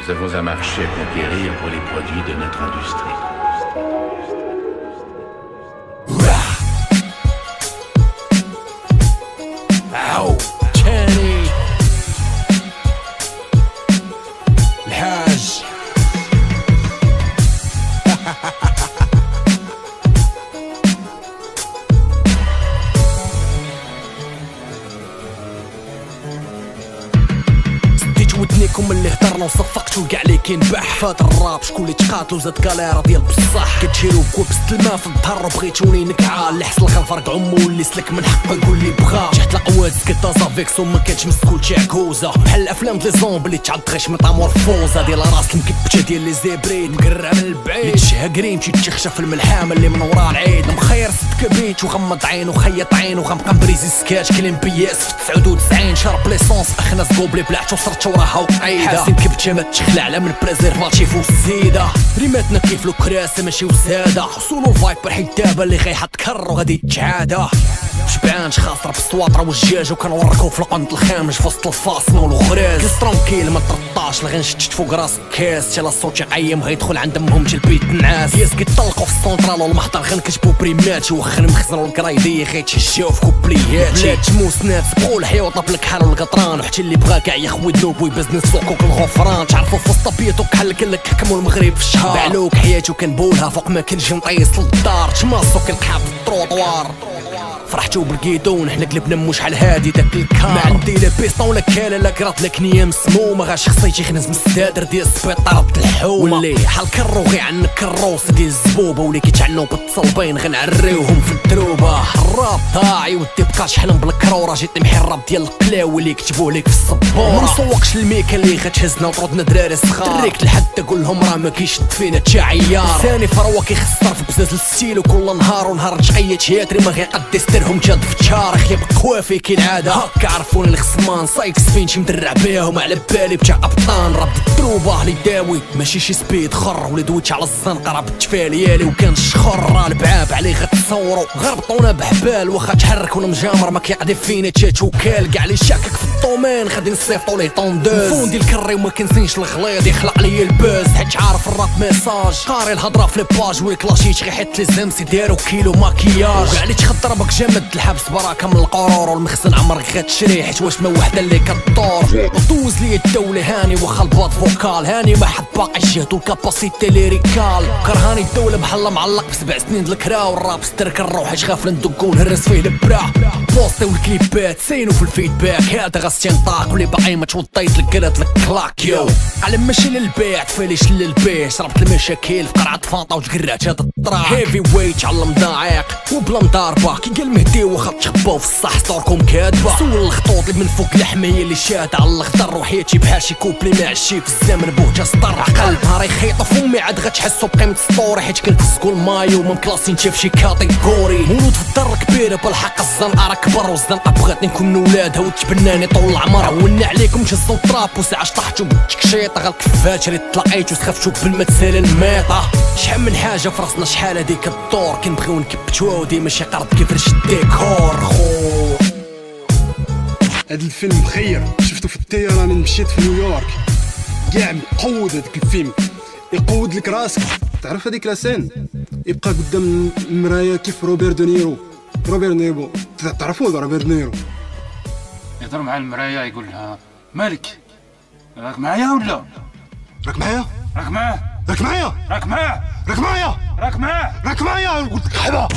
Nous avons un marché à conquérir pour les produits de notre industrie. Ow. Kenny. الحاج سديت ودنيكم اللي هضرنا وصفقتو كاع اللي كينبح فات الراب شكون اللي تقاتلو زاد كاليرا ديال بصح. كتشيرو بكوبس الماء في الظهر وبغيتوني نكعى. اللي حصل خنفرق عمو اللي سلك من حقه يقول لي بغا. جحت القواد سكتا صافيكسو ما كانش مسكول تشاكوزا بحال الأفلام ديال زومبي اللي تعض غيش ميتامورفوزا ديال راس المكبشه ديال لي زيبريد مقرع من البعيد. تشهى كريم شي تشخشى في الملحامه اللي من ورا العيد. مخير ست كبيت وغمض عينو وخيط عينو غنبقى مبريزي سكاش كلين بياس في 99 شرب ليسونس. اخناس كوبلي بلعت وصرت وراها وقعيده حاسين ما تشخلع على من بريزيرفاتيف والزيده ريماتنا كيف لو كراسه ماشي وساده حصولو فايبر حيت دابا اللي غيحط كر وغادي يتعادا شبعان خاطر بالسواطره والجاج وكنوركو في القنط الخامج في وسط الفاصل والخراج كيس ترونكيل ما ترطاش الغي نشتت فوق راس كاس تلا الصوت يقيم غيدخل عند أمهم البيت النعاس ياس كيطلقوا في السونترال والمحضر غنكتبوا بريمات. وخن مخزن والكرايدي غيتشجاو في كوبليات بلاد. تموس ناس بقوا الحيوط طب الكحل والقطران وحتى اللي بغا كاع يخوي ذنوب ويبزنس سوقك الغفران. تعرفوا في وسط بيتو كحل كلك حكموا المغرب في الشهر. بعلوك حياتو كنبولها فوق ما كنجي نطيس للدار. تماصو كنقحى في التروطوار فرحتو بالكيدون حنا قلبنا مو شحال هادي داك الكار. ما عندي لا بيستون ولا كالا لا كرات لا كنية مسمومة. غا شخصيتي خنز من السدادر ديال السبيطار الحومة. واللي حال كرو غي عن كروس ديال الزبوبة واللي كيتعنوا بالتصلبين غنعريوهم في الدروبه الراب طاعي ودي بقى شحال بالكرورة. جيت نمحي الراب ديال القلاوي اللي كتبوه ليك في السبورة. ما نسوقش الميكا اللي غتهزنا وطردنا دراري صغار. دريك لحد تقول لهم راه ما كيشد فينا تا عيار ثاني فروة كيخسر في بزاز الستيل وكل نهار ونهار تقيت ياتري ما غيقد يسترهم جاد في الشارخ يبقى كوافي كالعادة هكا عرفوني الخصمان سايكس فين شي مدرع بيهم. على بالي بتاع ابطان راب الدروبة اللي داوي. ماشي شي سبيد خر ولي دويت على الزنقة راه بالتفاليالي وكان شخر راه البعاب عليه غتصورو غربطونا بحبال واخا تحركونا مجامر ما كيقضي فينا تشات وكال. كاع اللي شاكك في الدومين غادي نصيفطو ليه طوندوز. فوندي الكري وما كنسينش الغليظ يخلق لي البوز. حيت عارف الراب ميساج. قاري الهضرة في ليباج ويكلاشيت غي حيت لي زمسي دارو كيلو ماكياج. وكاع اللي تخطر بك جامد الحبس براكه من القرور والمخزن عمرك غتشري حيت واش ما وحدة اللي كطور دوز لي الدولة هاني واخا الباط فوكال. هاني ما حد باقي جهدو الكاباسيتي ليريكال كرهاني الدولة بحال معلق بسبع سنين الكرا والراب. سترك الروح حيت غافل ندق ونهرس فيه البرا. بوستي والكليبات سينو في الفيدباك. هذا غاستنطاق واللي باقي ما توطيت لك كلاك يو. على ماشي للبيع تفاليش للبيع شربت المشاكل في قرعة فانطا وتقرعت هذا الطراح هيفي ويت على المضاعيق وبلا مضاربة كي قال مهدي واخا تخباو في الصح صدوركم كاتبة. سول الخطوط اللي من فوق الحمية اللي شاد على الخضر وحياتي بحال شي كوبلي مع الشي في الزمن بوجه سطر عقل نهار يخيطو فمي عاد غتحسو بقيمة ستوري. حيت كنفسكو المايو ما مكلاسين في شي كاتيجوري. مولود في الدار كبيرة بالحق الزنقة راه كبر والزنقة بغاتني نكون من ولادها وتبناني طول العمر. عولنا عليكم جزو الطراب وساعة شطحتو بالتكشيط غا الكفات ريت تلاقيتو سخفتو قبل ما تسالي الميطة. شحال من حاجة في راسنا شحال هاديك الدور. كنبغيو نكبتو وديما شي قرض كيفرش الديكور خو. هذا الفيلم خير شفته في الطيران مشيت في نيويورك. كاع مقود هذاك الفيلم. يقود لك راسك. تعرف هذيك la scène؟ يبقى قدام المرايه كيف روبير دونيرو روبير نيرو تعرفوا روبير نيرو يهضر مع المراية يقول لها مالك؟ راك معايا ولا؟ راك معايا؟ راك معاه. راك معايا؟ راك معاه. راك معايا؟ راك معاه. راك معايا؟ قلت لك حبا